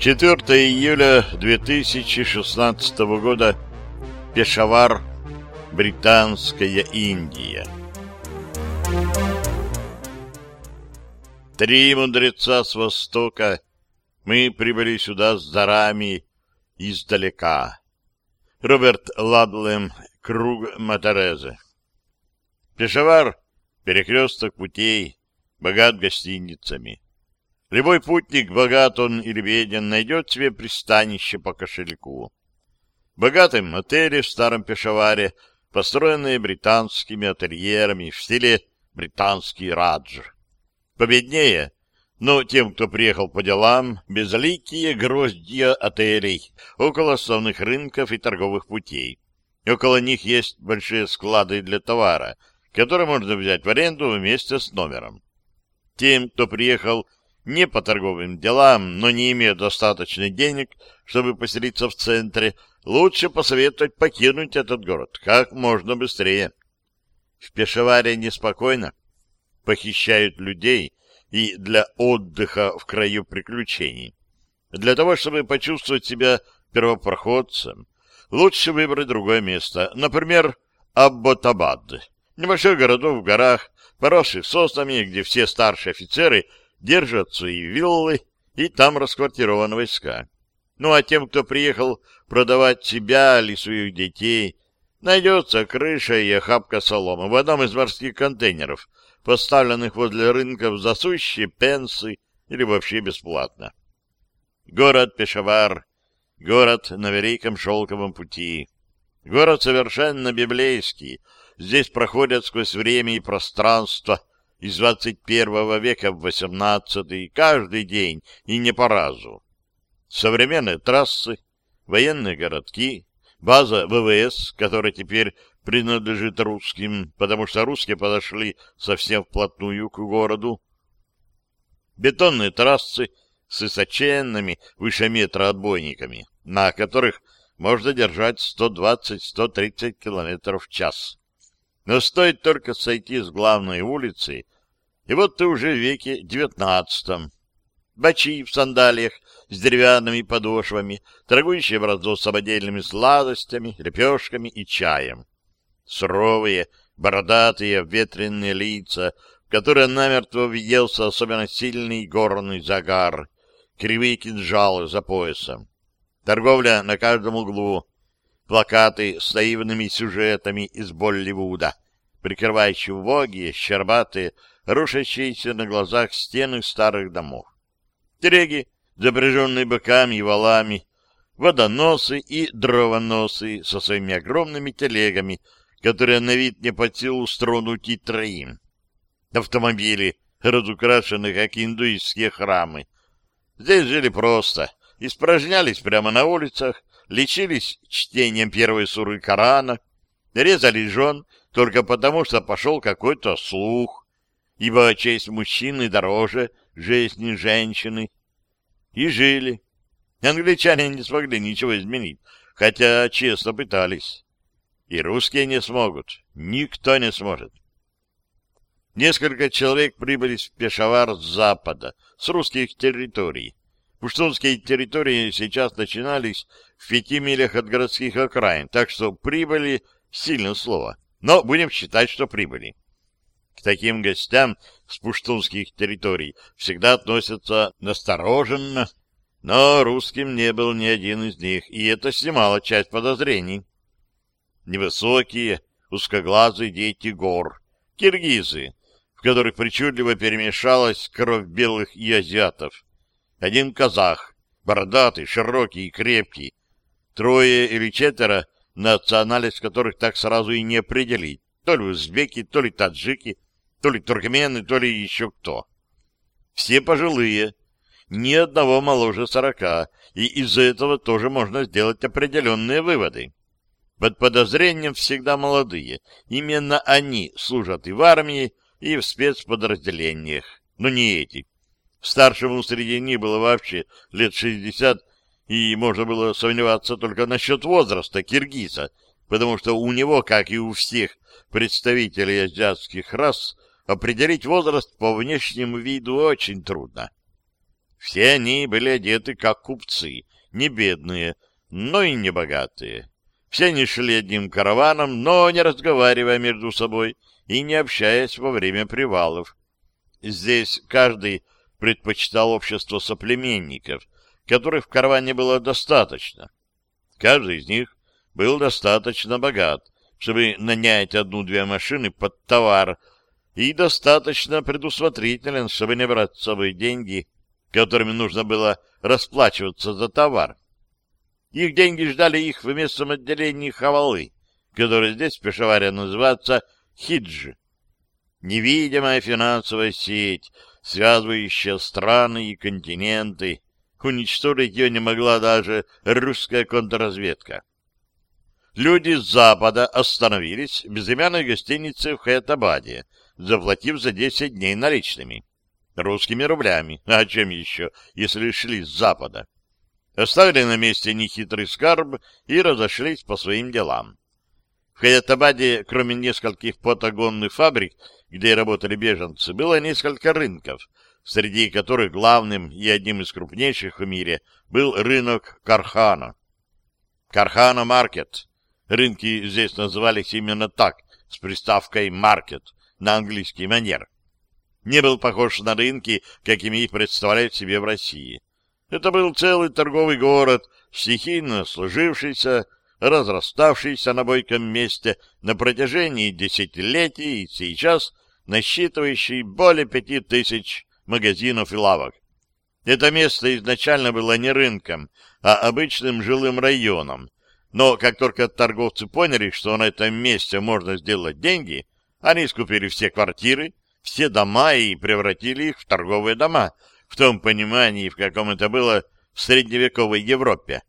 4 июля 2016 года. Пешавар, Британская Индия. Три мудреца с востока. Мы прибыли сюда с дарами издалека. Роберт Ладлем, круг Матарезе. Пешавар — перекресток путей, богат гостиницами. Любой путник, богат он или беден, найдет себе пристанище по кошельку. Богатым отели в старом Пешаваре, построенные британскими ательерами в стиле британский раджр. Победнее, но тем, кто приехал по делам, безликие гроздья отелей около основных рынков и торговых путей. Около них есть большие склады для товара, которые можно взять в аренду вместе с номером. Тем, кто приехал не по торговым делам, но не имея достаточно денег, чтобы поселиться в центре, лучше посоветовать покинуть этот город как можно быстрее. В Пешаваре неспокойно. Похищают людей и для отдыха в краю приключений. Для того, чтобы почувствовать себя первопроходцем, лучше выбрать другое место. Например, Абботабад. Небольшой городок в горах, поросших соснами, где все старшие офицеры – держатся и виллы, и там расквартированы войска. Ну а тем, кто приехал продавать себя или своих детей, найдется крыша и охапка соломы в одном из морских контейнеров, поставленных возле рынков за сущие пенсы или вообще бесплатно. Город Пешавар, город на Великом Шелковом пути. Город совершенно библейский. Здесь проходят сквозь время и пространство из 21 века в 18 каждый день и не по разу. Современные трассы, военные городки, база ВВС, которая теперь принадлежит русским, потому что русские подошли совсем вплотную к городу, бетонные трассы с высоченными выше метра отбойниками, на которых можно держать 120-130 км в час. Но стоит только сойти с главной улицы, и вот ты уже в веке девятнадцатом. Бачи в сандалиях с деревянными подошвами, торгующие в раздос самодельными сладостями, лепешками и чаем. Суровые, бородатые, обветренные лица, в которые намертво въелся особенно сильный горный загар, кривые кинжалы за поясом. Торговля на каждом углу, плакаты с наивными сюжетами из Болливуда, прикрывающие убогие, щербатые, рушащиеся на глазах стены старых домов. Тереги, запряженные быками и валами, водоносы и дровоносы со своими огромными телегами, которые на вид не под силу стронуть и троим. Автомобили, разукрашенные как индуистские храмы. Здесь жили просто, испражнялись прямо на улицах, лечились чтением первой суры Корана, резали жен только потому, что пошел какой-то слух, ибо честь мужчины дороже жизни женщины. И жили. Англичане не смогли ничего изменить, хотя честно пытались. И русские не смогут. Никто не сможет. Несколько человек прибыли в Пешавар с запада, с русских территорий. Пуштунские территории сейчас начинались в пяти милях от городских окраин, так что прибыли — сильное слово, но будем считать, что прибыли. К таким гостям с пуштунских территорий всегда относятся настороженно, но русским не был ни один из них, и это снимало часть подозрений. Невысокие, узкоглазые дети гор, киргизы, в которых причудливо перемешалась кровь белых и азиатов. Один казах, бородатый, широкий и крепкий. Трое или четверо, национальность которых так сразу и не определить. То ли узбеки, то ли таджики, то ли туркмены, то ли еще кто. Все пожилые, ни одного моложе сорока, и из-за этого тоже можно сделать определенные выводы. Под подозрением всегда молодые. Именно они служат и в армии, и в спецподразделениях, но не эти. Старшему среди них было вообще лет шестьдесят, и можно было сомневаться только насчет возраста киргиза, потому что у него, как и у всех представителей азиатских рас, определить возраст по внешнему виду очень трудно. Все они были одеты как купцы, не бедные, но и не богатые. Все они шли одним караваном, но не разговаривая между собой и не общаясь во время привалов. Здесь каждый предпочитал общество соплеменников, которых в карване было достаточно. Каждый из них был достаточно богат, чтобы нанять одну-две машины под товар, и достаточно предусмотрителен, чтобы не брать с собой деньги, которыми нужно было расплачиваться за товар. Их деньги ждали их в местном отделении Хавалы, которое здесь в Пешаваре называется Хиджи. Невидимая финансовая сеть — связывающая страны и континенты. Уничтожить ее не могла даже русская контрразведка. Люди с Запада остановились в безымянной гостинице в Хаятабаде, заплатив за 10 дней наличными. Русскими рублями, а чем еще, если шли с Запада. Оставили на месте нехитрый скарб и разошлись по своим делам. В Хаятабаде, кроме нескольких потогонных фабрик, где работали беженцы, было несколько рынков, среди которых главным и одним из крупнейших в мире был рынок Кархана. Кархана-маркет. Рынки здесь назывались именно так, с приставкой «маркет» на английский манер. Не был похож на рынки, какими их представляют себе в России. Это был целый торговый город, стихийно сложившийся, разраставшийся на бойком месте на протяжении десятилетий и сейчас насчитывающий более пяти тысяч магазинов и лавок. Это место изначально было не рынком, а обычным жилым районом. Но как только торговцы поняли, что на этом месте можно сделать деньги, они скупили все квартиры, все дома и превратили их в торговые дома, в том понимании, в каком это было в средневековой Европе.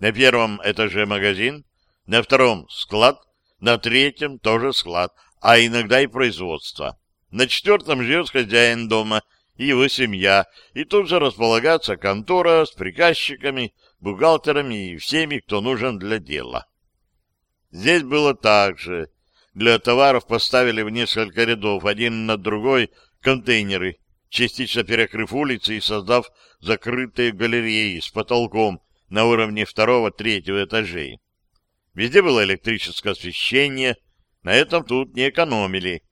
На первом этаже магазин, на втором склад, на третьем тоже склад, а иногда и производство. На четвертом живет хозяин дома и его семья, и тут же располагается контора с приказчиками, бухгалтерами и всеми, кто нужен для дела. Здесь было так же. Для товаров поставили в несколько рядов, один над другой, контейнеры, частично перекрыв улицы и создав закрытые галереи с потолком, на уровне второго-третьего этажей. Везде было электрическое освещение, на этом тут не экономили.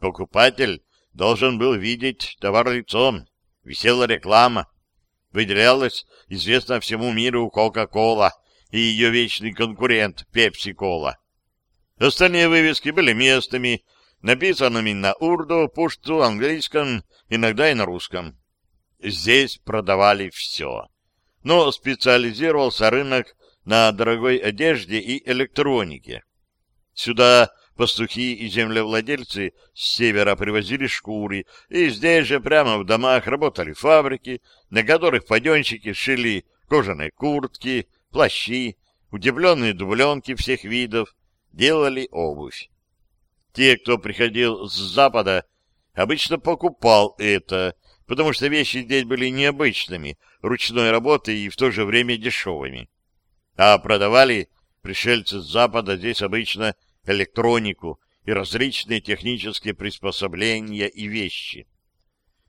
Покупатель должен был видеть товар лицом, висела реклама. Выделялась известна всему миру Кока-Кола и ее вечный конкурент Пепси-Кола. Остальные вывески были местными, написанными на урду, пушту, английском, иногда и на русском. Здесь продавали все но специализировался рынок на дорогой одежде и электронике. Сюда пастухи и землевладельцы с севера привозили шкуры, и здесь же прямо в домах работали фабрики, на которых паденщики шили кожаные куртки, плащи, удивленные дубленки всех видов, делали обувь. Те, кто приходил с запада, обычно покупал это – потому что вещи здесь были необычными, ручной работы и в то же время дешевыми. А продавали пришельцы с Запада здесь обычно электронику и различные технические приспособления и вещи.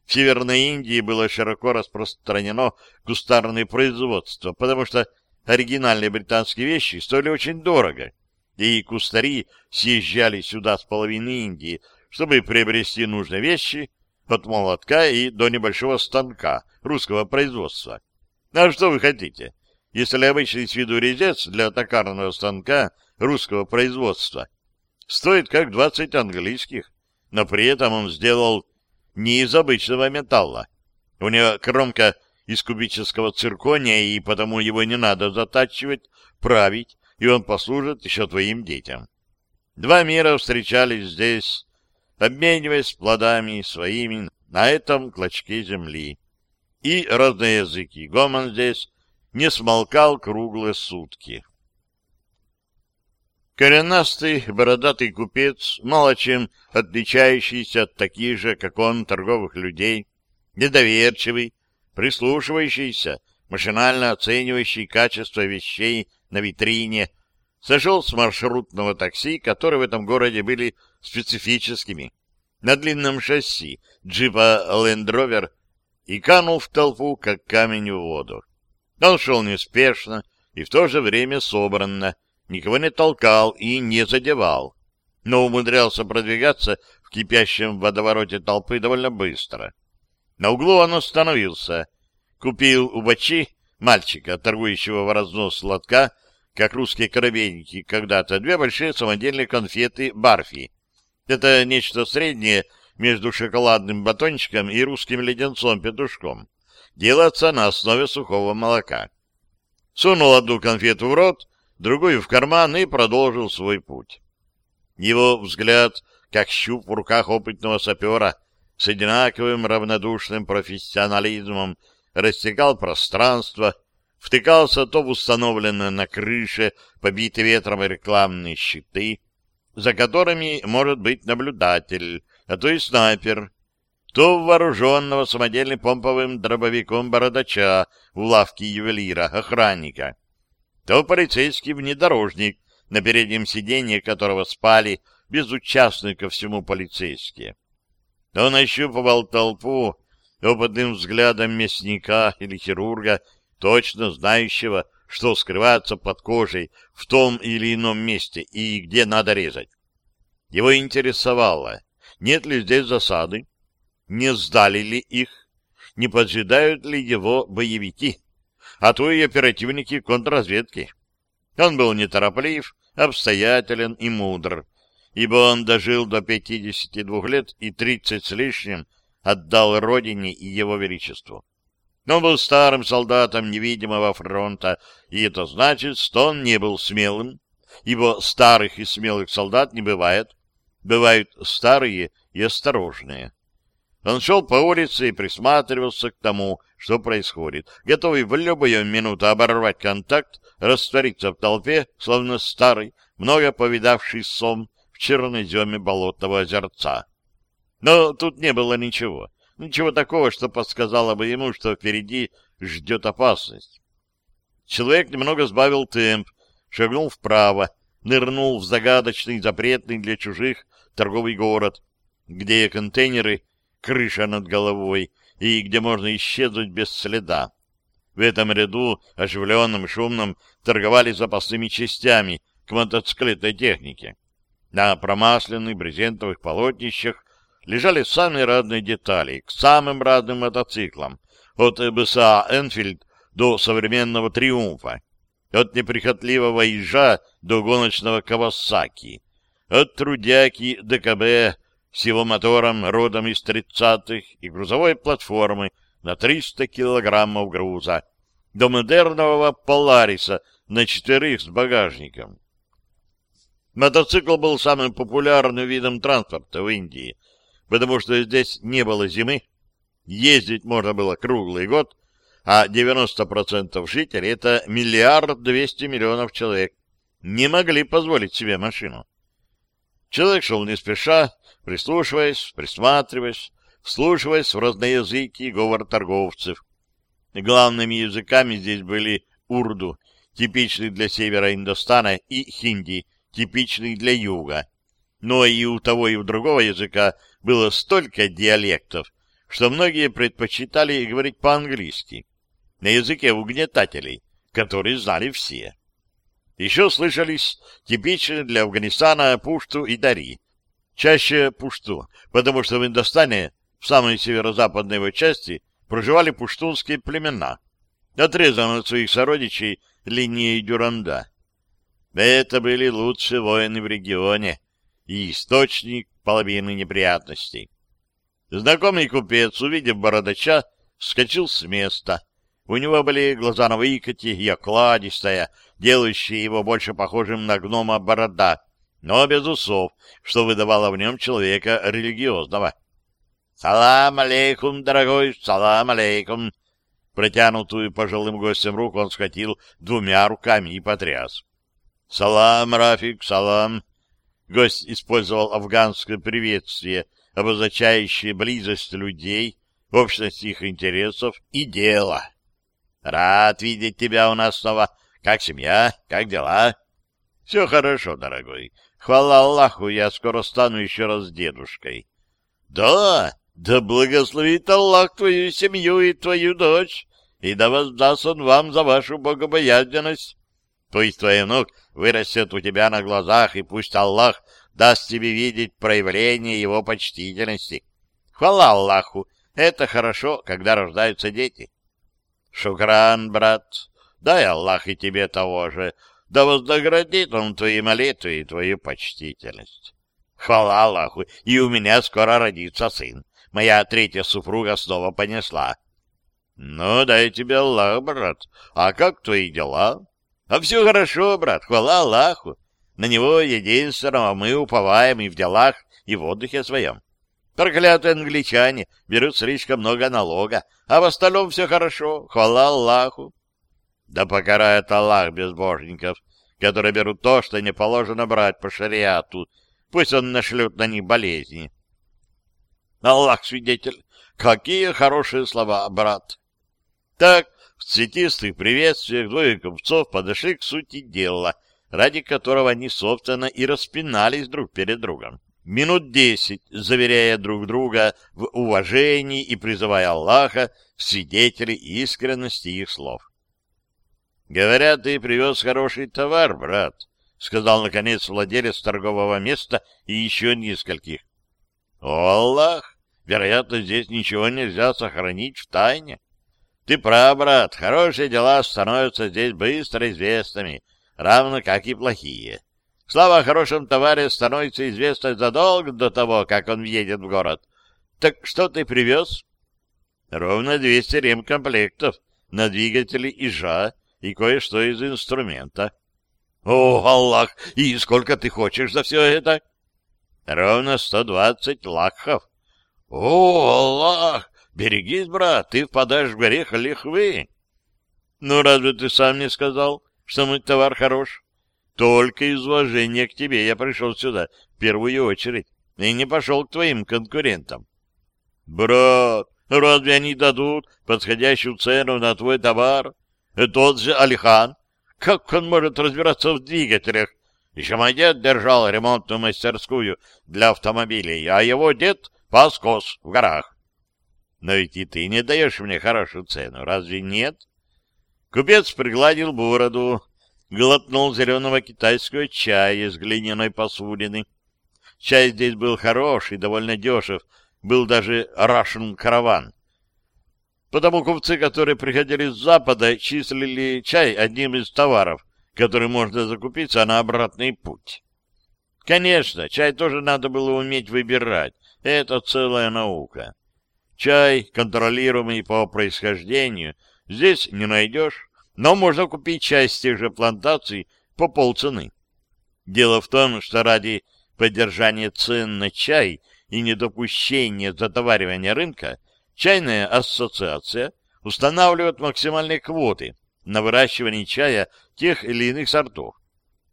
В Северной Индии было широко распространено кустарное производство, потому что оригинальные британские вещи стоили очень дорого, и кустари съезжали сюда с половины Индии, чтобы приобрести нужные вещи от молотка и до небольшого станка русского производства. А что вы хотите? Если обычный с виду резец для токарного станка русского производства стоит как 20 английских, но при этом он сделал не из обычного металла. У него кромка из кубического циркония, и потому его не надо затачивать, править, и он послужит еще твоим детям. Два мира встречались здесь, обмениваясь плодами своими на этом клочке земли. И разноязыкий гомон здесь не смолкал круглые сутки. Коренастый бородатый купец, мало чем отличающийся от таких же, как он, торговых людей, недоверчивый, прислушивающийся, машинально оценивающий качество вещей на витрине, сошел с маршрутного такси, которые в этом городе были специфическими, на длинном шасси джипа Land Rover и канул в толпу, как камень в воду. Он шел неспешно и в то же время собранно, никого не толкал и не задевал, но умудрялся продвигаться в кипящем водовороте толпы довольно быстро. На углу он остановился, купил у бачи мальчика, торгующего в разнос сладка как русские коробейники когда-то, две большие самодельные конфеты «Барфи». Это нечто среднее между шоколадным батончиком и русским леденцом-петушком. Делается на основе сухого молока. Сунул одну конфету в рот, другую в карман и продолжил свой путь. Его взгляд, как щуп в руках опытного сапера, с одинаковым равнодушным профессионализмом растекал пространство, втыкался то в установленные на крыше побитые ветром рекламные щиты, за которыми может быть наблюдатель, а то и снайпер, то в вооруженного самодельным помповым дробовиком бородача в лавке ювелира, охранника, то полицейский внедорожник, на переднем сиденье которого спали безучастные ко всему полицейские. то нащупывал толпу опытным взглядом мясника или хирурга точно знающего, что скрывается под кожей в том или ином месте и где надо резать. Его интересовало, нет ли здесь засады, не сдали ли их, не поджидают ли его боевики, а то и оперативники контрразведки. Он был нетороплив, обстоятелен и мудр, ибо он дожил до 52 лет и 30 с лишним отдал родине и его величеству. Но он был старым солдатом невидимого фронта, и это значит, что он не был смелым, ибо старых и смелых солдат не бывает. Бывают старые и осторожные. Он шел по улице и присматривался к тому, что происходит, готовый в любую минуту оборвать контакт, раствориться в толпе, словно старый, много повидавший сом в черноземе болотного озерца. Но тут не было ничего. Ничего такого, что подсказало бы ему, что впереди ждет опасность. Человек немного сбавил темп, шагнул вправо, нырнул в загадочный, запретный для чужих торговый город, где контейнеры, крыша над головой и где можно исчезнуть без следа. В этом ряду, оживленным, и шумном, торговали запасными частями к мотоциклетной технике. На промасленных брезентовых полотнищах лежали самые разные детали к самым разным мотоциклам, от БСА «Энфильд» до современного «Триумфа», от неприхотливого Ижа до гоночного «Кавасаки», от «Трудяки» ДКБ с его мотором родом из 30-х и грузовой платформы на 300 килограммов груза, до модерного «Полариса» на четверых с багажником. Мотоцикл был самым популярным видом транспорта в Индии — потому что здесь не было зимы, ездить можно было круглый год, а 90% жителей — это миллиард двести миллионов человек, не могли позволить себе машину. Человек шел не спеша, прислушиваясь, присматриваясь, вслушиваясь в разноязыки и говор торговцев. Главными языками здесь были урду, типичный для севера Индостана, и хинди, типичный для юга. Но и у того, и у другого языка было столько диалектов, что многие предпочитали говорить по-английски, на языке угнетателей, которые знали все. Еще слышались типичные для Афганистана пушту и дари. Чаще пушту, потому что в Индостане, в самой северо-западной его части, проживали пуштунские племена, отрезанные от своих сородичей линией Дюранда. Это были лучшие воины в регионе, и источник половины неприятностей. Знакомый купец, увидев бородача, вскочил с места. У него были глаза на выкате и окладистая, делающая его больше похожим на гнома борода, но без усов, что выдавало в нем человека религиозного. «Салам алейкум, дорогой, салам алейкум!» Протянутую пожилым гостем руку он схватил двумя руками и потряс. «Салам, Рафик, салам!» Гость использовал афганское приветствие, обозначающее близость людей, общность их интересов и дела. «Рад видеть тебя у нас снова. Как семья? Как дела?» «Все хорошо, дорогой. Хвала Аллаху, я скоро стану еще раз дедушкой». «Да, да благословит Аллах твою семью и твою дочь, и да воздаст он вам за вашу богобоязненность. Пусть твой внук вырастет у тебя на глазах, и пусть Аллах даст тебе видеть проявление его почтительности. Хвала Аллаху! Это хорошо, когда рождаются дети. Шукран, брат, дай Аллах и тебе того же, да вознаградит он твои молитвы и твою почтительность. Хвала Аллаху, и у меня скоро родится сын. Моя третья супруга снова понесла. Ну, дай тебе Аллах, брат, а как твои дела? А все хорошо, брат, хвала Аллаху. На него единственного мы уповаем и в делах, и в отдыхе своем. Проклятые англичане берут слишком много налога, а в остальном все хорошо, хвала Аллаху. Да покарает Аллах безбожников, которые берут то, что не положено брать по шариату. Пусть он нашлет на них болезни. Аллах свидетель, какие хорошие слова, брат. Так, в цветистых приветствиях двое купцов подошли к сути дела, ради которого они, собственно, и распинались друг перед другом. Минут десять, заверяя друг друга в уважении и призывая Аллаха в свидетели искренности их слов. «Говорят, ты привез хороший товар, брат», — сказал, наконец, владелец торгового места и еще нескольких. «О, Аллах! Вероятно, здесь ничего нельзя сохранить в тайне. Ты прав, брат, хорошие дела становятся здесь быстро известными, равно как и плохие. Слава о хорошем товаре становится известной задолго до того, как он въедет в город. Так что ты привез? Ровно 200 ремкомплектов на двигатели ИЖа и кое-что из инструмента. О, Аллах! И сколько ты хочешь за все это? Ровно 120 лакхов. О, Аллах! Берегись, брат, ты впадаешь в горех лихвы. Ну, разве ты сам не сказал, что мой товар хорош? Только из уважения к тебе я пришел сюда в первую очередь и не пошел к твоим конкурентам. Брат, разве они дадут подходящую цену на твой товар? И тот же Алихан, как он может разбираться в двигателях? Еще мой дед держал ремонтную мастерскую для автомобилей, а его дед пас коз в горах. Но ведь и ты не даешь мне хорошую цену, разве нет? Купец пригладил бороду, глотнул зеленого китайского чая из глиняной посудины. Чай здесь был хороший, довольно дешев, был даже «Рашен караван». Потому купцы, которые приходили с запада, числили чай одним из товаров, который можно закупиться на обратный путь. Конечно, чай тоже надо было уметь выбирать, это целая наука. Чай, контролируемый по происхождению, здесь не найдешь, но можно купить часть тех же плантаций по полцены. Дело в том, что ради поддержания цен на чай и недопущения затоваривания рынка чайная ассоциация устанавливает максимальные квоты на выращивание чая тех или иных сортов.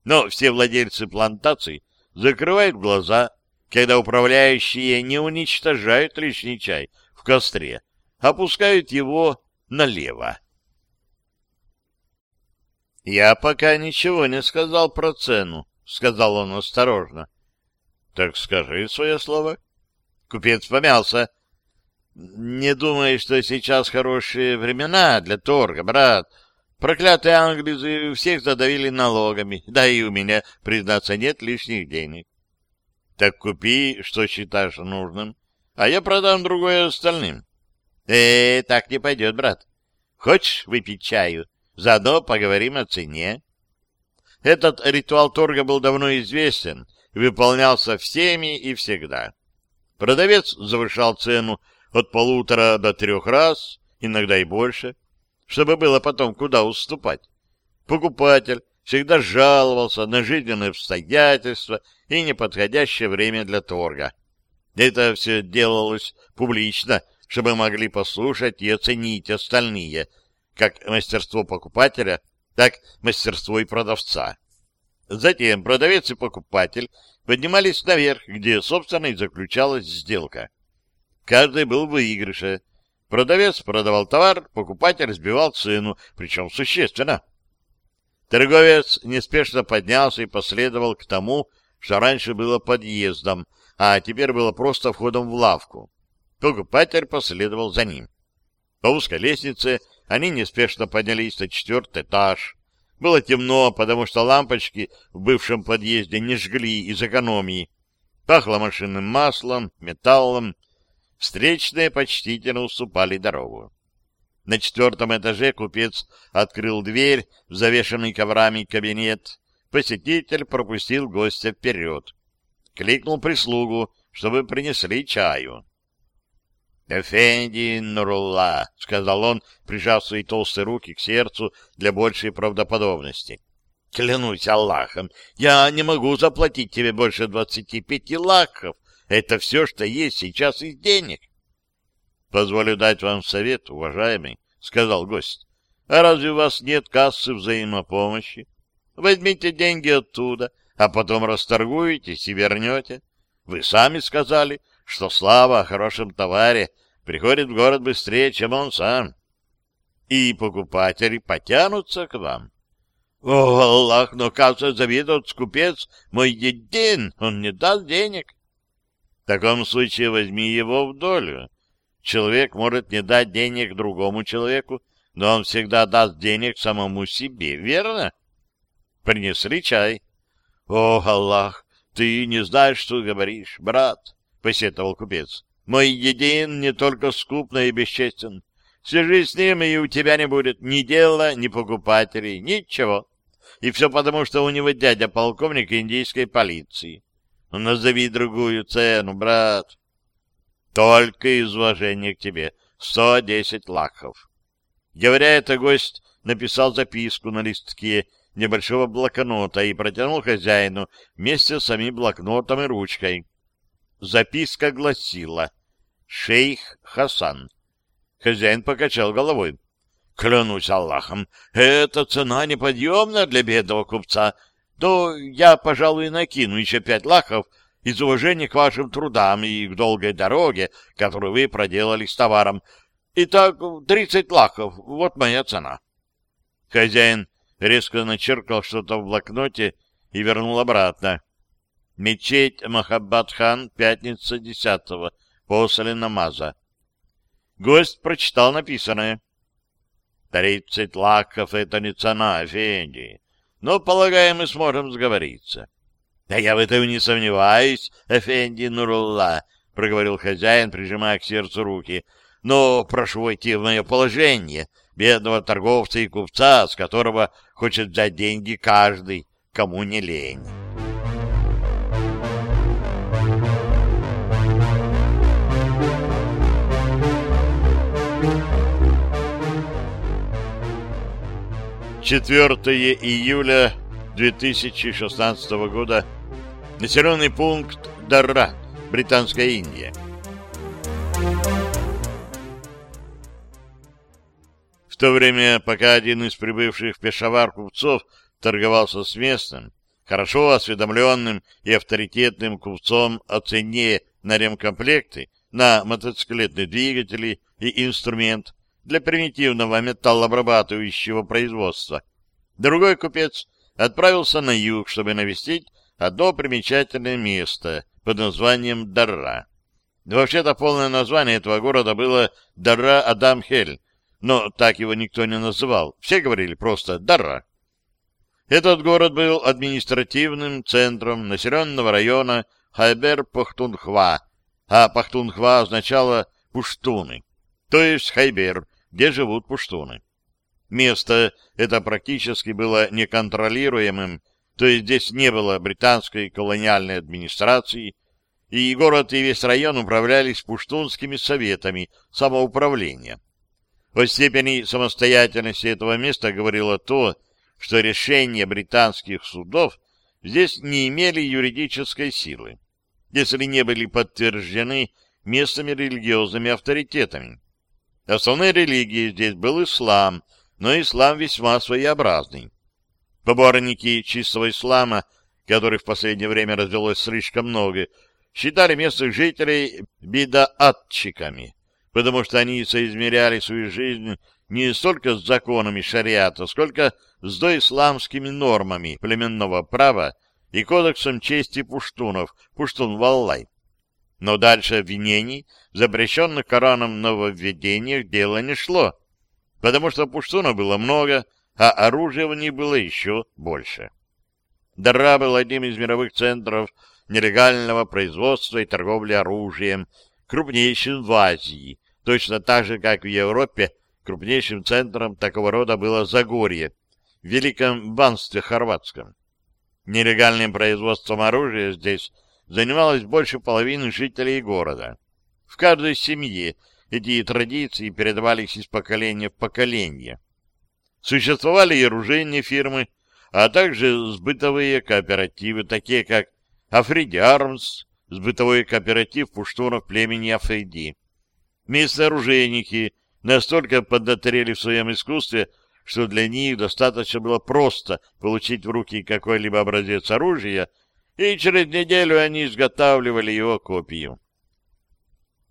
Но все владельцы плантаций закрывают глаза, когда управляющие не уничтожают лишний чай, костре, опускают его налево. «Я пока ничего не сказал про цену», — сказал он осторожно. «Так скажи свое слово». Купец помялся. «Не думай, что сейчас хорошие времена для торга, брат. Проклятые англизы всех задавили налогами, да и у меня, признаться, нет лишних денег». «Так купи, что считаешь нужным а я продам другое остальным. Э, так не пойдет, брат. Хочешь выпить чаю? Заодно поговорим о цене. Этот ритуал торга был давно известен, и выполнялся всеми и всегда. Продавец завышал цену от полутора до трех раз, иногда и больше, чтобы было потом куда уступать. Покупатель всегда жаловался на жизненные обстоятельства и неподходящее время для торга. Это все делалось публично, чтобы могли послушать и оценить остальные, как мастерство покупателя, так мастерство и продавца. Затем продавец и покупатель поднимались наверх, где, собственно, и заключалась сделка. Каждый был в выигрыше. Продавец продавал товар, покупатель сбивал цену, причем существенно. Торговец неспешно поднялся и последовал к тому, что раньше было подъездом, а теперь было просто входом в лавку. Покупатель последовал за ним. По узкой лестнице они неспешно поднялись на четвертый этаж. Было темно, потому что лампочки в бывшем подъезде не жгли из экономии. Пахло машинным маслом, металлом. Встречные почтительно уступали дорогу. На четвертом этаже купец открыл дверь в завешенный коврами кабинет. Посетитель пропустил гостя вперед кликнул прислугу, чтобы принесли чаю. «Эфенди Нурулла», — сказал он, прижав свои толстые руки к сердцу для большей правдоподобности. «Клянусь Аллахом, я не могу заплатить тебе больше двадцати пяти лаков. Это все, что есть сейчас из денег». «Позволю дать вам совет, уважаемый», — сказал гость. «А разве у вас нет кассы взаимопомощи? Возьмите деньги оттуда» а потом расторгуетесь и вернете. Вы сами сказали, что слава о хорошем товаре приходит в город быстрее, чем он сам. И покупатели потянутся к вам. О, Аллах, но, кажется, заведут скупец мой един, он не даст денег. В таком случае возьми его в долю. Человек может не дать денег другому человеку, но он всегда даст денег самому себе, верно? Принесли чай. — О, Аллах, ты не знаешь, что говоришь, брат, — посетовал купец. — Мой един не только скупно и бесчестен. Свяжись с ним, и у тебя не будет ни дела, ни покупателей, ничего. И все потому, что у него дядя полковник индийской полиции. Ну, назови другую цену, брат. Только из уважения к тебе. Сто десять лахов. Говоря это, гость написал записку на листке небольшого блокнота и протянул хозяину вместе с самим блокнотом и ручкой. Записка гласила «Шейх Хасан». Хозяин покачал головой. «Клянусь Аллахом, эта цена неподъемна для бедного купца, то я, пожалуй, накину еще пять лахов из уважения к вашим трудам и к долгой дороге, которую вы проделали с товаром. Итак, тридцать лахов, вот моя цена». Хозяин резко начеркал что-то в блокноте и вернул обратно. Мечеть Махабатхан, пятница 10 после намаза. Гость прочитал написанное. «Тридцать лаков — это не цена, Эфенди, но, полагаю, мы сможем сговориться». «Да я в этом не сомневаюсь, Эфенди Нурулла», — проговорил хозяин, прижимая к сердцу руки. «Но прошу войти в мое положение бедного торговца и купца, с которого хочет взять деньги каждый, кому не лень. Четвертое июля 2016 года. Населенный пункт Дара, Британская Индия. В то время, пока один из прибывших в Пешавар купцов торговался с местным, хорошо осведомленным и авторитетным купцом о цене на ремкомплекты, на мотоциклетные двигатели и инструмент для примитивного металлообрабатывающего производства. Другой купец отправился на юг, чтобы навестить одно примечательное место под названием Дарра. Вообще-то полное название этого города было Дарра-Адамхель, но так его никто не называл. Все говорили просто Дара. Этот город был административным центром населенного района Хайбер-Пахтунхва, а Пахтунхва означало «пуштуны», то есть Хайбер, где живут пуштуны. Место это практически было неконтролируемым, то есть здесь не было британской колониальной администрации, и город и весь район управлялись пуштунскими советами самоуправления. О степени самостоятельности этого места говорило то, что решения британских судов здесь не имели юридической силы, если не были подтверждены местными религиозными авторитетами. Основной религией здесь был ислам, но ислам весьма своеобразный. Поборники чистого ислама, которых в последнее время развелось слишком много, считали местных жителей бедоатчиками потому что они соизмеряли свою жизнь не столько с законами шариата, сколько с доисламскими нормами племенного права и кодексом чести пуштунов, пуштун-валлай. Но дальше обвинений, запрещенных Кораном нововведениях, дело не шло, потому что пуштунов было много, а оружия в них было еще больше. Дара был одним из мировых центров нелегального производства и торговли оружием, крупнейшим в Азии, Точно так же, как в Европе, крупнейшим центром такого рода было Загорье, в Великом Банстве Хорватском. Нелегальным производством оружия здесь занималось больше половины жителей города. В каждой семье эти традиции передавались из поколения в поколение. Существовали и оружейные фирмы, а также сбытовые кооперативы, такие как Африди Армс, сбытовой кооператив пуштунов племени Африди, Местные оружейники настолько поднаторели в своем искусстве, что для них достаточно было просто получить в руки какой-либо образец оружия, и через неделю они изготавливали его копию.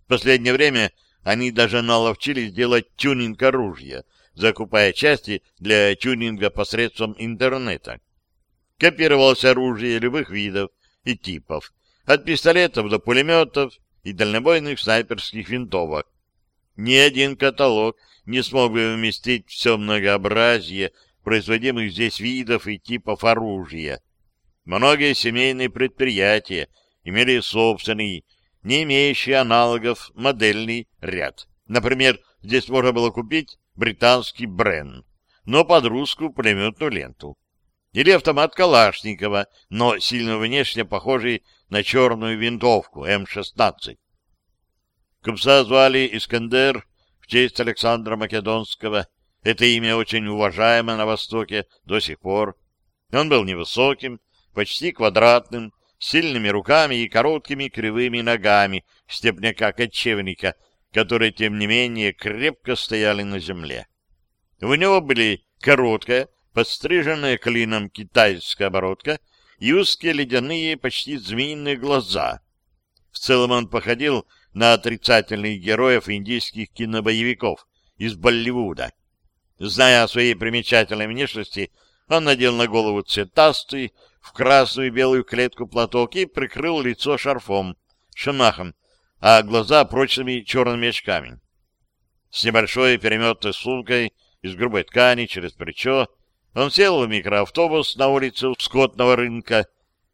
В последнее время они даже наловчились делать тюнинг оружия, закупая части для тюнинга посредством интернета. Копировалось оружие любых видов и типов, от пистолетов до пулеметов, и дальнобойных снайперских винтовок. Ни один каталог не смог бы вместить все многообразие производимых здесь видов и типов оружия. Многие семейные предприятия имели собственный, не имеющий аналогов, модельный ряд. Например, здесь можно было купить британский Брен, но под русскую пулеметную ленту или автомат Калашникова, но сильно внешне похожий на черную винтовку эм М-16. Купца звали Искандер в честь Александра Македонского. Это имя очень уважаемо на Востоке до сих пор. Он был невысоким, почти квадратным, с сильными руками и короткими кривыми ногами степняка-кочевника, которые, тем не менее, крепко стояли на земле. У него были короткая, постриженная клином китайская бородка и узкие ледяные, почти змеиные глаза. В целом он походил на отрицательных героев индийских кинобоевиков из Болливуда. Зная о своей примечательной внешности, он надел на голову цветастый, в красную и белую клетку платок и прикрыл лицо шарфом, шамахом, а глаза прочными черными очками. С небольшой переметной сумкой из грубой ткани через плечо он сел в микроавтобус на улице скотного рынка,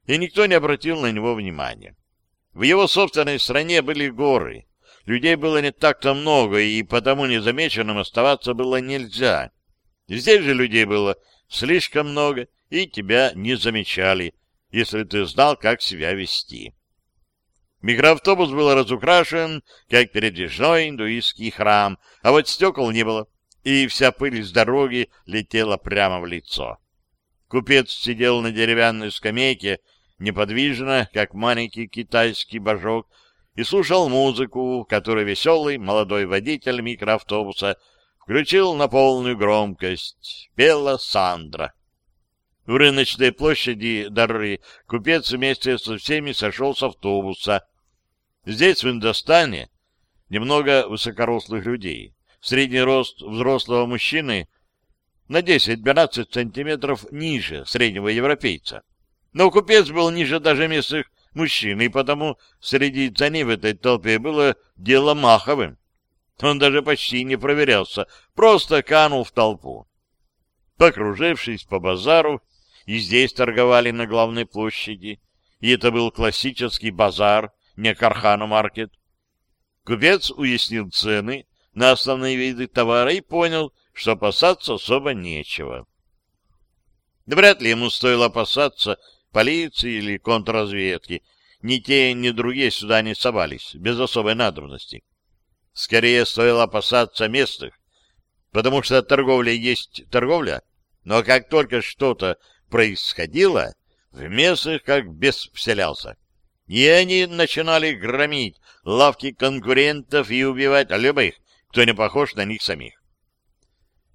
и никто не обратил на него внимания. В его собственной стране были горы. Людей было не так-то много, и потому незамеченным оставаться было нельзя. Здесь же людей было слишком много, и тебя не замечали, если ты знал, как себя вести. Микроавтобус был разукрашен, как передвижной индуистский храм, а вот стекол не было и вся пыль с дороги летела прямо в лицо. Купец сидел на деревянной скамейке, неподвижно, как маленький китайский божок, и слушал музыку, которую веселый молодой водитель микроавтобуса включил на полную громкость. Пела Сандра. В рыночной площади Дары купец вместе со всеми сошел с автобуса. Здесь, в Индостане, немного высокорослых людей средний рост взрослого мужчины на 10-12 сантиметров ниже среднего европейца. Но купец был ниже даже местных мужчин, и потому среди ценей в этой толпе было дело маховым. Он даже почти не проверялся, просто канул в толпу. Покружившись по базару, и здесь торговали на главной площади, и это был классический базар, не Кархану-маркет. Купец уяснил цены, на основные виды товара и понял, что опасаться особо нечего. Да вряд ли ему стоило опасаться полиции или контрразведки. Ни те, ни другие сюда не совались, без особой надобности. Скорее стоило опасаться местных, потому что торговля есть торговля, но как только что-то происходило, в местных как бес вселялся. И они начинали громить лавки конкурентов и убивать любых, кто не похож на них самих.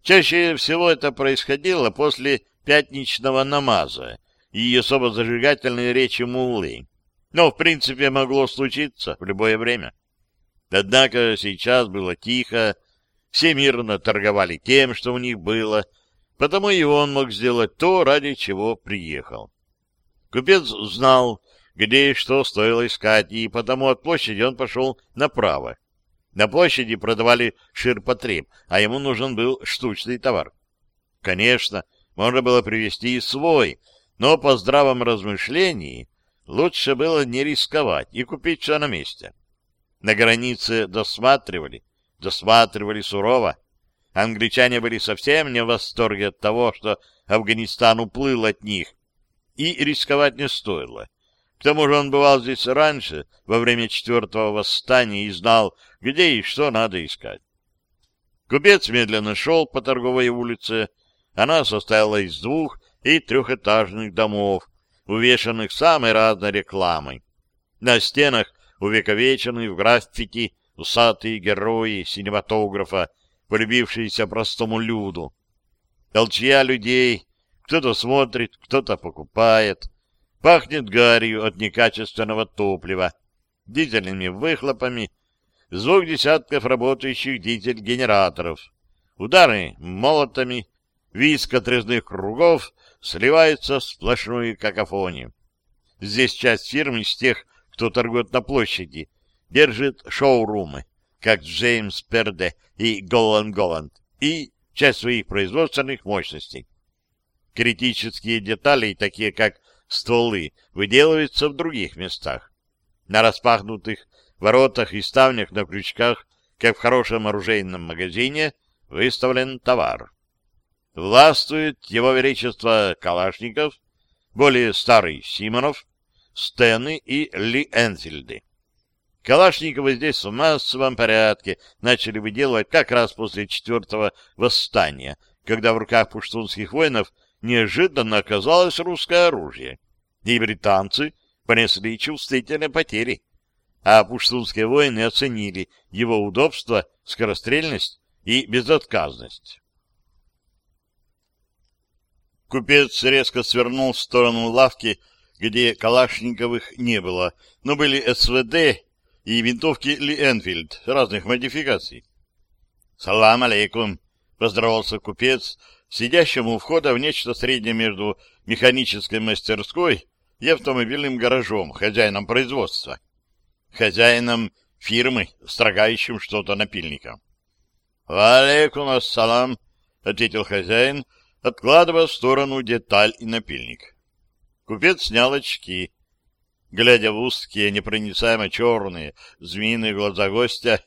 Чаще всего это происходило после пятничного намаза и особо зажигательной речи муллы, но, в принципе, могло случиться в любое время. Однако сейчас было тихо, все мирно торговали тем, что у них было, потому и он мог сделать то, ради чего приехал. Купец знал, где и что стоило искать, и потому от площади он пошел направо, на площади продавали ширпотреб, а ему нужен был штучный товар. Конечно, можно было привезти и свой, но по здравом размышлении лучше было не рисковать и купить все на месте. На границе досматривали, досматривали сурово. Англичане были совсем не в восторге от того, что Афганистан уплыл от них, и рисковать не стоило. К тому же он бывал здесь раньше, во время четвертого восстания, и знал, где и что надо искать. Купец медленно шел по торговой улице. Она состояла из двух и трехэтажных домов, увешанных самой разной рекламой. На стенах увековечены в граффити усатые герои синематографа, полюбившиеся простому люду. Толчья людей, кто-то смотрит, кто-то покупает — Пахнет гарью от некачественного топлива, дизельными выхлопами, звук десятков работающих дизель-генераторов, удары молотами, виск отрезных кругов сливается в сплошную какофонию. Здесь часть фирм из тех, кто торгует на площади, держит шоурумы, как Джеймс Перде и Голланд Голланд, и часть своих производственных мощностей. Критические детали, такие как стволы выделываются в других местах. На распахнутых воротах и ставнях на крючках, как в хорошем оружейном магазине, выставлен товар. Властвует его величество Калашников, более старый Симонов, Стены и Ли Энфильды. Калашникова здесь в массовом порядке начали выделывать как раз после четвертого восстания, когда в руках пуштунских воинов – неожиданно оказалось русское оружие, и британцы понесли чувствительные потери. А пуштунские воины оценили его удобство, скорострельность и безотказность. Купец резко свернул в сторону лавки, где калашниковых не было, но были СВД и винтовки Ли Энфилд разных модификаций. «Салам алейкум!» — поздоровался купец сидящему у входа в нечто среднее между механической мастерской и автомобильным гаражом, хозяином производства. Хозяином фирмы, строгающим что-то напильником. «Валейкум ассалам», — ответил хозяин, откладывая в сторону деталь и напильник. Купец снял очки. Глядя в узкие, непроницаемо черные, змеиные глаза гостя,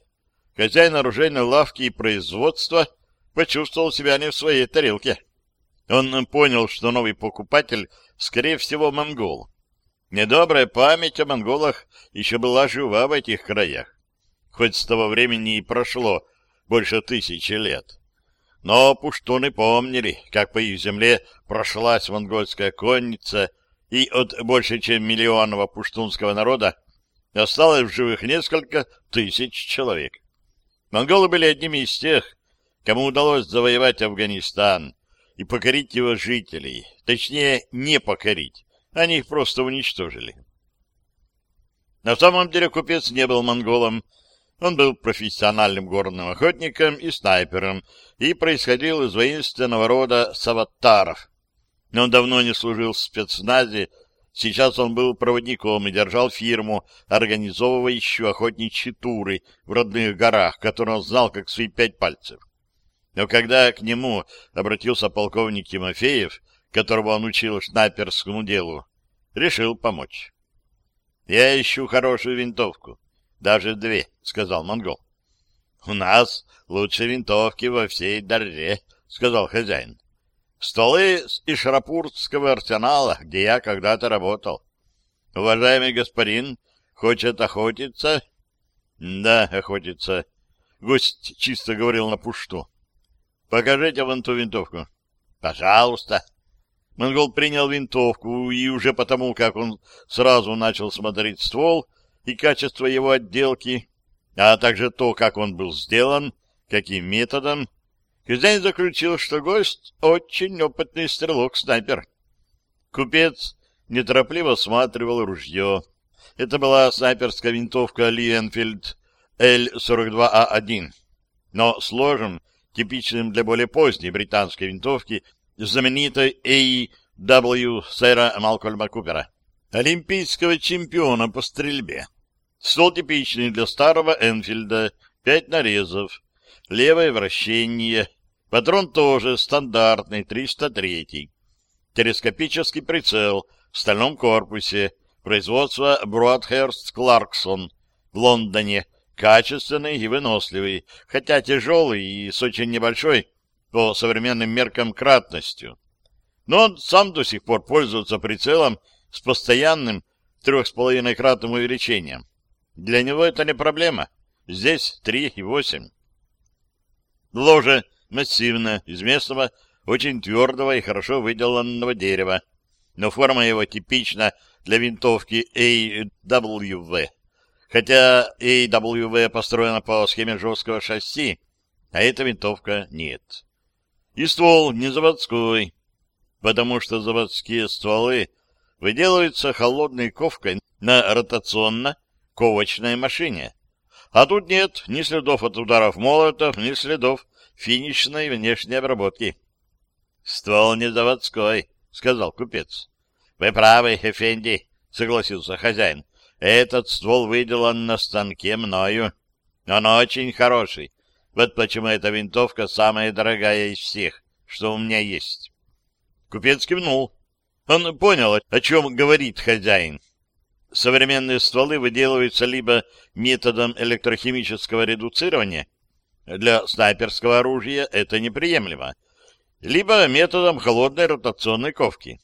хозяин оружейной лавки и производства — почувствовал себя не в своей тарелке. Он понял, что новый покупатель, скорее всего, монгол. Недобрая память о монголах еще была жива в этих краях, хоть с того времени и прошло больше тысячи лет. Но пуштуны помнили, как по их земле прошлась монгольская конница, и от больше чем миллионного пуштунского народа осталось в живых несколько тысяч человек. Монголы были одними из тех, кому удалось завоевать Афганистан и покорить его жителей, точнее, не покорить, они их просто уничтожили. На самом деле купец не был монголом, он был профессиональным горным охотником и снайпером и происходил из воинственного рода саваттаров. Но он давно не служил в спецназе, сейчас он был проводником и держал фирму, организовывающую охотничьи туры в родных горах, которые он знал как свои пять пальцев. Но когда к нему обратился полковник Тимофеев, которого он учил шнайперскому делу, решил помочь. «Я ищу хорошую винтовку. Даже две», — сказал монгол. «У нас лучшие винтовки во всей Дарре», — сказал хозяин. «Столы из Ишрапуртского арсенала, где я когда-то работал. Уважаемый господин хочет охотиться?» «Да, охотиться», — гость чисто говорил на пушту. «Покажите вон ту винтовку». «Пожалуйста». Монгол принял винтовку, и уже потому, как он сразу начал смотреть ствол и качество его отделки, а также то, как он был сделан, каким методом, хозяин заключил, что гость очень опытный стрелок-снайпер. Купец неторопливо осматривал ружье. Это была снайперская винтовка Ли Энфилд L-42A1, но сложен типичным для более поздней британской винтовки знаменитой A.W. сэра Малкольма Купера, олимпийского чемпиона по стрельбе. Стол типичный для старого Энфилда, пять нарезов, левое вращение, патрон тоже стандартный, 303 телескопический прицел в стальном корпусе производства Broadhurst Clarkson в Лондоне качественный и выносливый, хотя тяжелый и с очень небольшой по современным меркам кратностью. Но он сам до сих пор пользуется прицелом с постоянным трех с половиной кратным увеличением. Для него это не проблема. Здесь 3,8. Ложе массивное из местного, очень твердого и хорошо выделанного дерева, но форма его типична для винтовки AWV. Хотя AWV построена по схеме жесткого шасси, а эта винтовка нет. И ствол не заводской, потому что заводские стволы выделываются холодной ковкой на ротационно-ковочной машине. А тут нет ни следов от ударов молотов, ни следов финишной внешней обработки. — Ствол не заводской, — сказал купец. — Вы правы, Эфенди, — согласился хозяин. Этот ствол выделан на станке мною. Он очень хороший. Вот почему эта винтовка самая дорогая из всех, что у меня есть. Купец кивнул. Он понял, о чем говорит хозяин. Современные стволы выделываются либо методом электрохимического редуцирования, для снайперского оружия это неприемлемо, либо методом холодной ротационной ковки.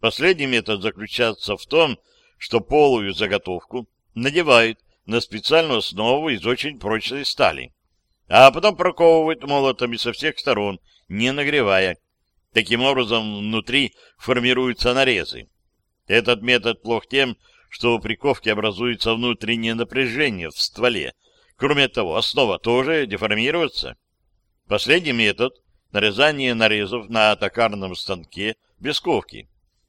Последний метод заключается в том, что что полую заготовку надевают на специальную основу из очень прочной стали, а потом проковывают молотами со всех сторон, не нагревая. Таким образом, внутри формируются нарезы. Этот метод плох тем, что у приковки образуется внутреннее напряжение в стволе. Кроме того, основа тоже деформируется. Последний метод — нарезание нарезов на токарном станке без ковки.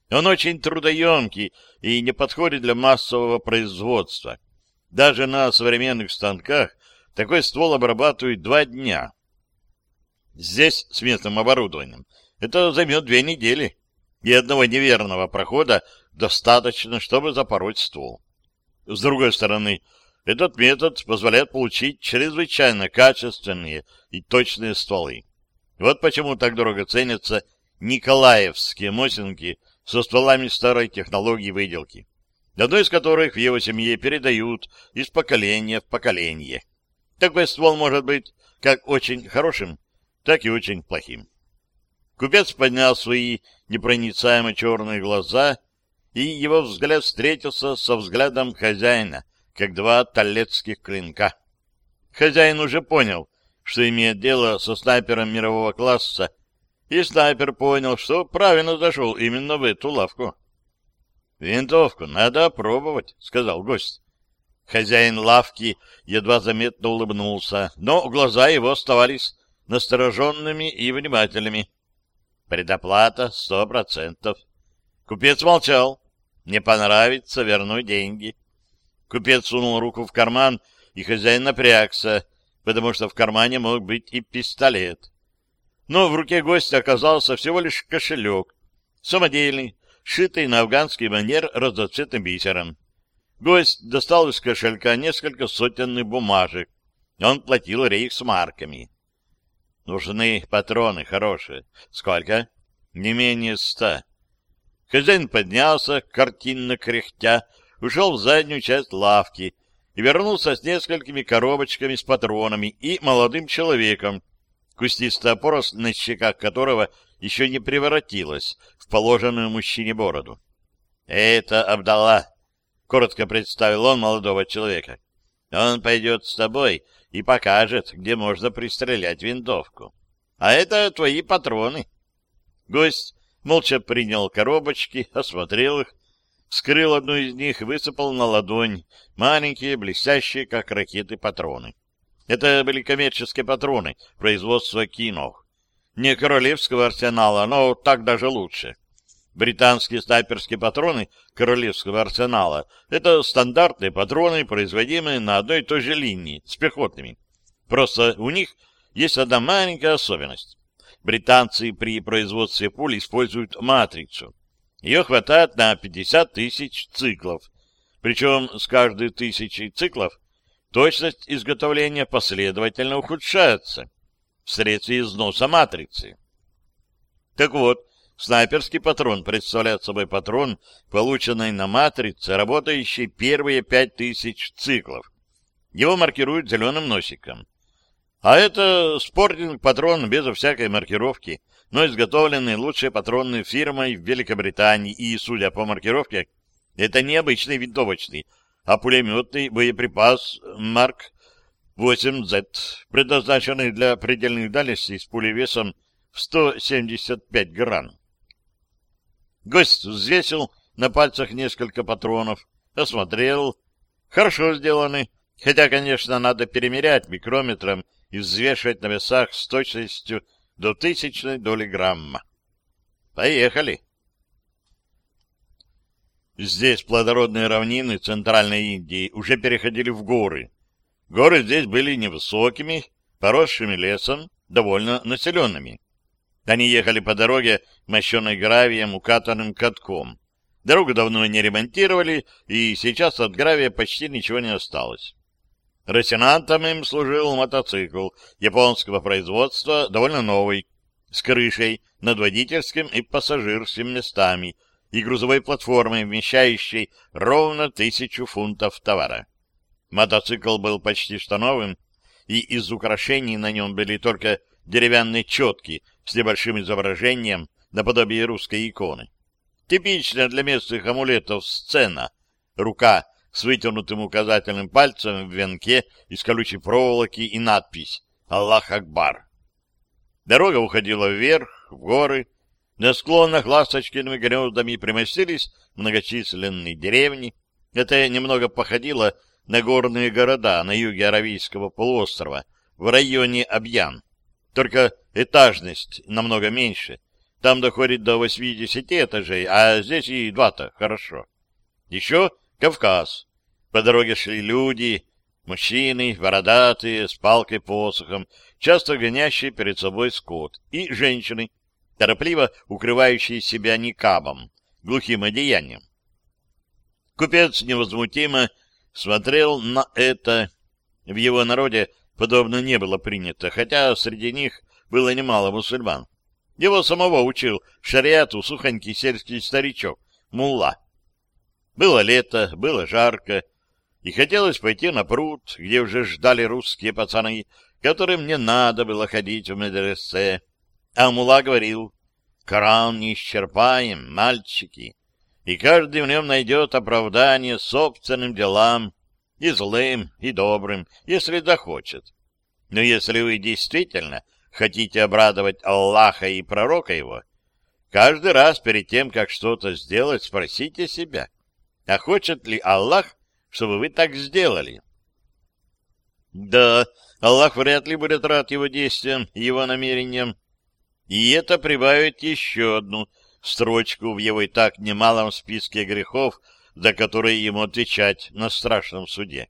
Он очень трудоемкий и не подходит для массового производства. Даже на современных станках такой ствол обрабатывают два дня. Здесь с местным оборудованием это займет две недели, и одного неверного прохода достаточно, чтобы запороть ствол. С другой стороны, этот метод позволяет получить чрезвычайно качественные и точные стволы. Вот почему так дорого ценятся николаевские мосинки со стволами старой технологии выделки, одной из которых в его семье передают из поколения в поколение. Такой ствол может быть как очень хорошим, так и очень плохим. Купец поднял свои непроницаемо черные глаза, и его взгляд встретился со взглядом хозяина, как два талецких клинка. Хозяин уже понял, что имеет дело со снайпером мирового класса и снайпер понял, что правильно зашел именно в эту лавку. «Винтовку надо опробовать», — сказал гость. Хозяин лавки едва заметно улыбнулся, но глаза его оставались настороженными и внимательными. «Предоплата сто процентов». Купец молчал. «Не понравится, верну деньги». Купец сунул руку в карман, и хозяин напрягся, потому что в кармане мог быть и пистолет но в руке гостя оказался всего лишь кошелек, самодельный, сшитый на афганский манер разноцветным бисером. Гость достал из кошелька несколько сотенных бумажек. Он платил рейх с марками. Нужны патроны хорошие. Сколько? Не менее ста. Хозяин поднялся, картинно кряхтя, ушел в заднюю часть лавки и вернулся с несколькими коробочками с патронами и молодым человеком, Кустистая опорос, на щеках которого еще не превратилась в положенную мужчине бороду. «Это Абдала. — коротко представил он молодого человека. «Он пойдет с тобой и покажет, где можно пристрелять винтовку. А это твои патроны». Гость молча принял коробочки, осмотрел их, вскрыл одну из них, высыпал на ладонь маленькие, блестящие, как ракеты, патроны. Это были коммерческие патроны производства кинов. Не королевского арсенала, но так даже лучше. Британские снайперские патроны королевского арсенала — это стандартные патроны, производимые на одной и той же линии, с пехотными. Просто у них есть одна маленькая особенность. Британцы при производстве пуль используют матрицу. Ее хватает на 50 тысяч циклов. Причем с каждой тысячи циклов точность изготовления последовательно ухудшается вследствие износа матрицы. Так вот, снайперский патрон представляет собой патрон, полученный на матрице, работающий первые 5000 циклов. Его маркируют зеленым носиком. А это спортинг-патрон безо всякой маркировки, но изготовленный лучшей патронной фирмой в Великобритании, и, судя по маркировке, это необычный винтовочный, а пулеметный боеприпас «Марк 8Z», предназначенный для предельных дальностей с пулевесом в 175 гран. Гость взвесил на пальцах несколько патронов, осмотрел. Хорошо сделаны, хотя, конечно, надо перемерять микрометром и взвешивать на весах с точностью до тысячной доли грамма. Поехали! Здесь плодородные равнины Центральной Индии уже переходили в горы. Горы здесь были невысокими, поросшими лесом, довольно населенными. Они ехали по дороге, мощенной гравием, укатанным катком. Дорогу давно не ремонтировали, и сейчас от гравия почти ничего не осталось. Росинантом им служил мотоцикл японского производства, довольно новый, с крышей, над водительским и пассажирским местами — и грузовой платформы, вмещающей ровно тысячу фунтов товара. Мотоцикл был почти что новым, и из украшений на нем были только деревянные четки с небольшим изображением наподобие русской иконы. Типичная для местных амулетов сцена. Рука с вытянутым указательным пальцем в венке из колючей проволоки и надпись «Аллах Акбар». Дорога уходила вверх, в горы, на склонах ласточкиными гнездами примостились многочисленные деревни. Это немного походило на горные города на юге Аравийского полуострова, в районе Абьян. Только этажность намного меньше. Там доходит до 80 этажей, а здесь и два-то хорошо. Еще Кавказ. По дороге шли люди, мужчины, бородатые, с палкой-посохом, часто гонящие перед собой скот, и женщины, торопливо укрывающий себя никабом, глухим одеянием. Купец невозмутимо смотрел на это. В его народе подобно не было принято, хотя среди них было немало мусульман. Его самого учил шариату сухонький сельский старичок, мулла. Было лето, было жарко, и хотелось пойти на пруд, где уже ждали русские пацаны, которым не надо было ходить в медресе. Амула говорил, «Коран неисчерпаем, мальчики, и каждый в нем найдет оправдание собственным делам, и злым, и добрым, если захочет. Но если вы действительно хотите обрадовать Аллаха и пророка его, каждый раз перед тем, как что-то сделать, спросите себя, а хочет ли Аллах, чтобы вы так сделали? Да, Аллах вряд ли будет рад его действиям и его намерениям, и это прибавит еще одну строчку в его и так немалом списке грехов, за которые ему отвечать на страшном суде.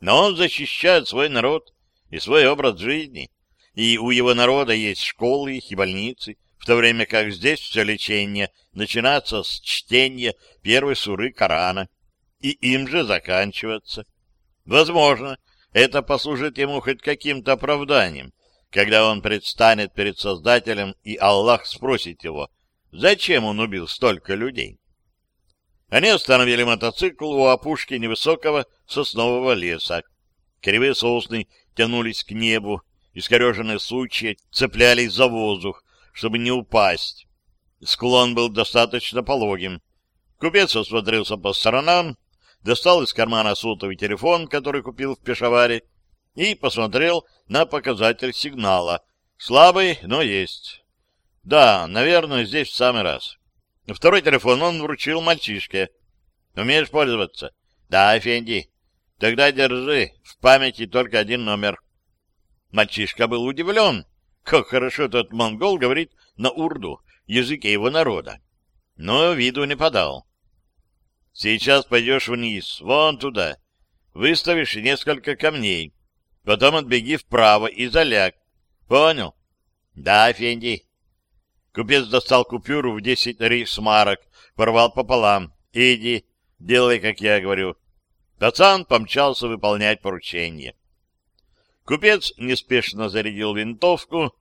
Но он защищает свой народ и свой образ жизни, и у его народа есть школы и больницы, в то время как здесь все лечение начинается с чтения первой суры Корана, и им же заканчивается. Возможно, это послужит ему хоть каким-то оправданием, когда он предстанет перед Создателем, и Аллах спросит его, зачем он убил столько людей. Они остановили мотоцикл у опушки невысокого соснового леса. Кривые сосны тянулись к небу, искореженные сучья цеплялись за воздух, чтобы не упасть. Склон был достаточно пологим. Купец осмотрелся по сторонам, достал из кармана сотовый телефон, который купил в Пешаваре, и посмотрел на показатель сигнала. Слабый, но есть. Да, наверное, здесь в самый раз. Второй телефон он вручил мальчишке. Умеешь пользоваться? Да, Фенди. Тогда держи, в памяти только один номер. Мальчишка был удивлен. Как хорошо этот монгол говорит на урду, языке его народа. Но виду не подал. Сейчас пойдешь вниз, вон туда. Выставишь несколько камней. Потом отбеги вправо и заляг. Понял? Да, Фенди. Купец достал купюру в десять рейсмарок, порвал пополам. Иди, делай, как я говорю. Пацан помчался выполнять поручение. Купец неспешно зарядил винтовку,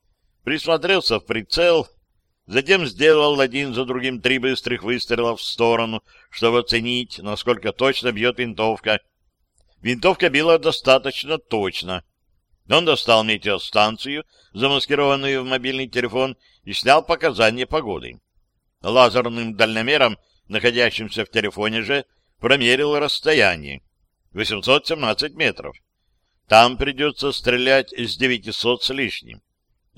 присмотрелся в прицел, затем сделал один за другим три быстрых выстрела в сторону, чтобы оценить, насколько точно бьет винтовка, Винтовка била достаточно точно. Он достал метеостанцию, замаскированную в мобильный телефон, и снял показания погоды. Лазерным дальномером, находящимся в телефоне же, промерил расстояние. 817 метров. Там придется стрелять с 900 с лишним.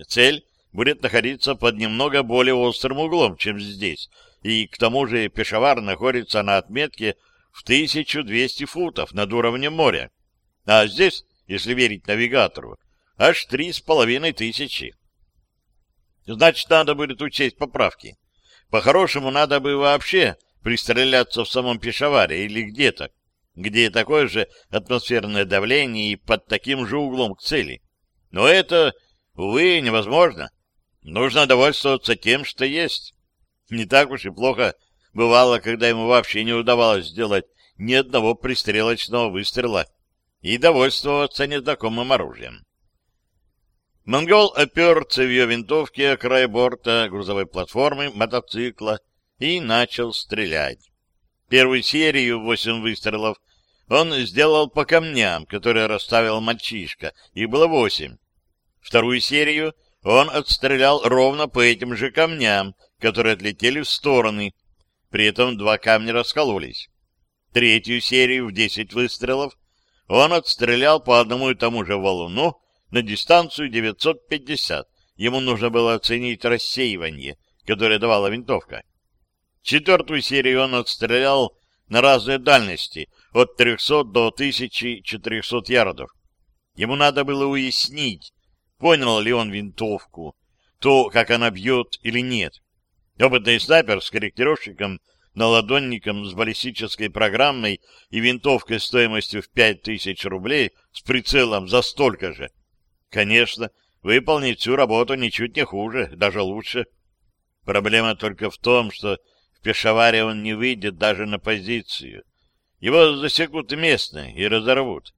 Цель будет находиться под немного более острым углом, чем здесь, и к тому же пешевар находится на отметке в 1200 футов над уровнем моря. А здесь, если верить навигатору, аж три с половиной тысячи. Значит, надо будет учесть поправки. По-хорошему, надо бы вообще пристреляться в самом Пешаваре или где-то, где такое же атмосферное давление и под таким же углом к цели. Но это, увы, невозможно. Нужно довольствоваться тем, что есть. Не так уж и плохо Бывало, когда ему вообще не удавалось сделать ни одного пристрелочного выстрела и довольствоваться незнакомым оружием. Монгол опер цевьё винтовки о край борта грузовой платформы мотоцикла и начал стрелять. Первую серию, восемь выстрелов, он сделал по камням, которые расставил мальчишка, и было восемь. Вторую серию он отстрелял ровно по этим же камням, которые отлетели в стороны, при этом два камня раскололись. Третью серию в 10 выстрелов он отстрелял по одному и тому же валуну на дистанцию 950. Ему нужно было оценить рассеивание, которое давала винтовка. Четвертую серию он отстрелял на разные дальности, от 300 до 1400 ярдов. Ему надо было уяснить, понял ли он винтовку, то, как она бьет или нет. Опытный снайпер с корректировщиком, наладонником с баллистической программой и винтовкой стоимостью в 5000 рублей с прицелом за столько же. Конечно, выполнить всю работу ничуть не хуже, даже лучше. Проблема только в том, что в Пешаваре он не выйдет даже на позицию. Его засекут местные и разорвут.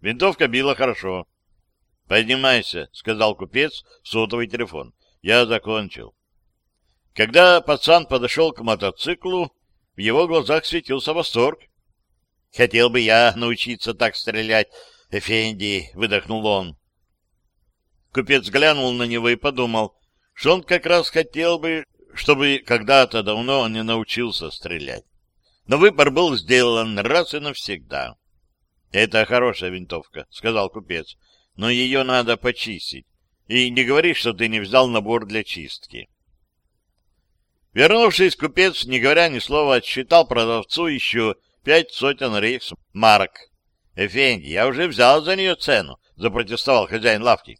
Винтовка била хорошо. «Поднимайся», — сказал купец сотовый телефон. «Я закончил». Когда пацан подошел к мотоциклу, в его глазах светился восторг. — Хотел бы я научиться так стрелять, Эфенди, — выдохнул он. Купец глянул на него и подумал, что он как раз хотел бы, чтобы когда-то давно он не научился стрелять. Но выбор был сделан раз и навсегда. — Это хорошая винтовка, — сказал купец, — но ее надо почистить. И не говори, что ты не взял набор для чистки. — Вернувшись, купец, не говоря ни слова, отсчитал продавцу еще пять сотен рейхс марок. «Эфенди, я уже взял за нее цену», — запротестовал хозяин лавки.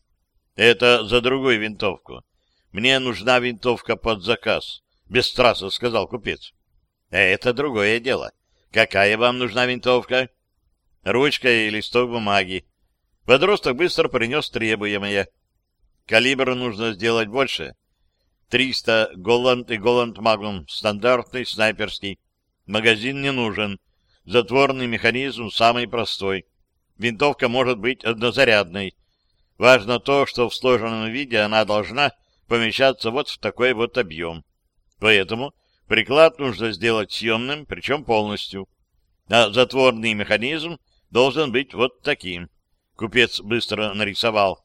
«Это за другую винтовку. Мне нужна винтовка под заказ», — без страса сказал купец. «Это другое дело. Какая вам нужна винтовка?» «Ручка и листок бумаги». Подросток быстро принес требуемое. «Калибр нужно сделать больше. 300 Голланд и Голланд Магнум, стандартный снайперский. Магазин не нужен. Затворный механизм самый простой. Винтовка может быть однозарядной. Важно то, что в сложенном виде она должна помещаться вот в такой вот объем. Поэтому приклад нужно сделать съемным, причем полностью. А затворный механизм должен быть вот таким. Купец быстро нарисовал.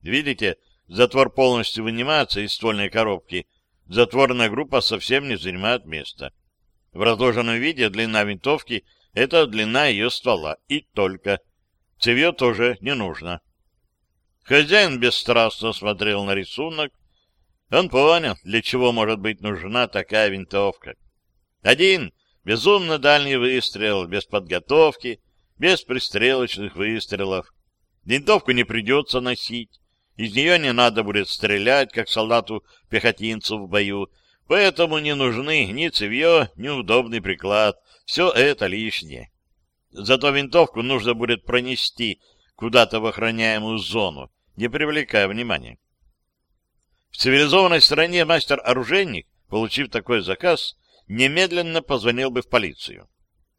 Видите, Затвор полностью вынимается из ствольной коробки. Затворная группа совсем не занимает места. В разложенном виде длина винтовки — это длина ее ствола, и только. Цевье тоже не нужно. Хозяин бесстрастно смотрел на рисунок. Он понял, для чего может быть нужна такая винтовка. Один безумно дальний выстрел, без подготовки, без пристрелочных выстрелов. Винтовку не придется носить. Из нее не надо будет стрелять, как солдату-пехотинцу в бою, поэтому не нужны ни цевье, ни удобный приклад. Все это лишнее. Зато винтовку нужно будет пронести куда-то в охраняемую зону, не привлекая внимания. В цивилизованной стране мастер-оружейник, получив такой заказ, немедленно позвонил бы в полицию.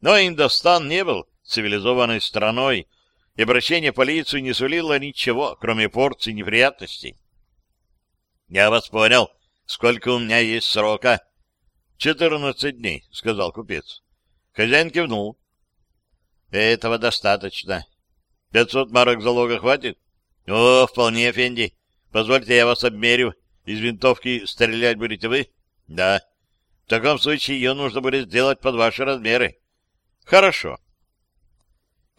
Но Индостан не был цивилизованной страной, и обращение в полицию не сулило ничего, кроме порции неприятностей. — Я вас понял. Сколько у меня есть срока? — Четырнадцать дней, — сказал купец. Хозяин кивнул. — Этого достаточно. — Пятьсот марок залога хватит? — О, вполне, Фенди. Позвольте, я вас обмерю. Из винтовки стрелять будете вы? — Да. — В таком случае ее нужно будет сделать под ваши размеры. — Хорошо. —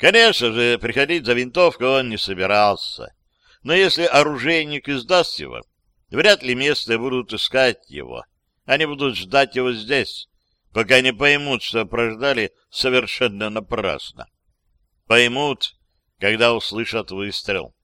Конечно же, приходить за винтовкой он не собирался. Но если оружейник издаст его, вряд ли местные будут искать его. Они будут ждать его здесь, пока не поймут, что прождали совершенно напрасно. Поймут, когда услышат выстрел.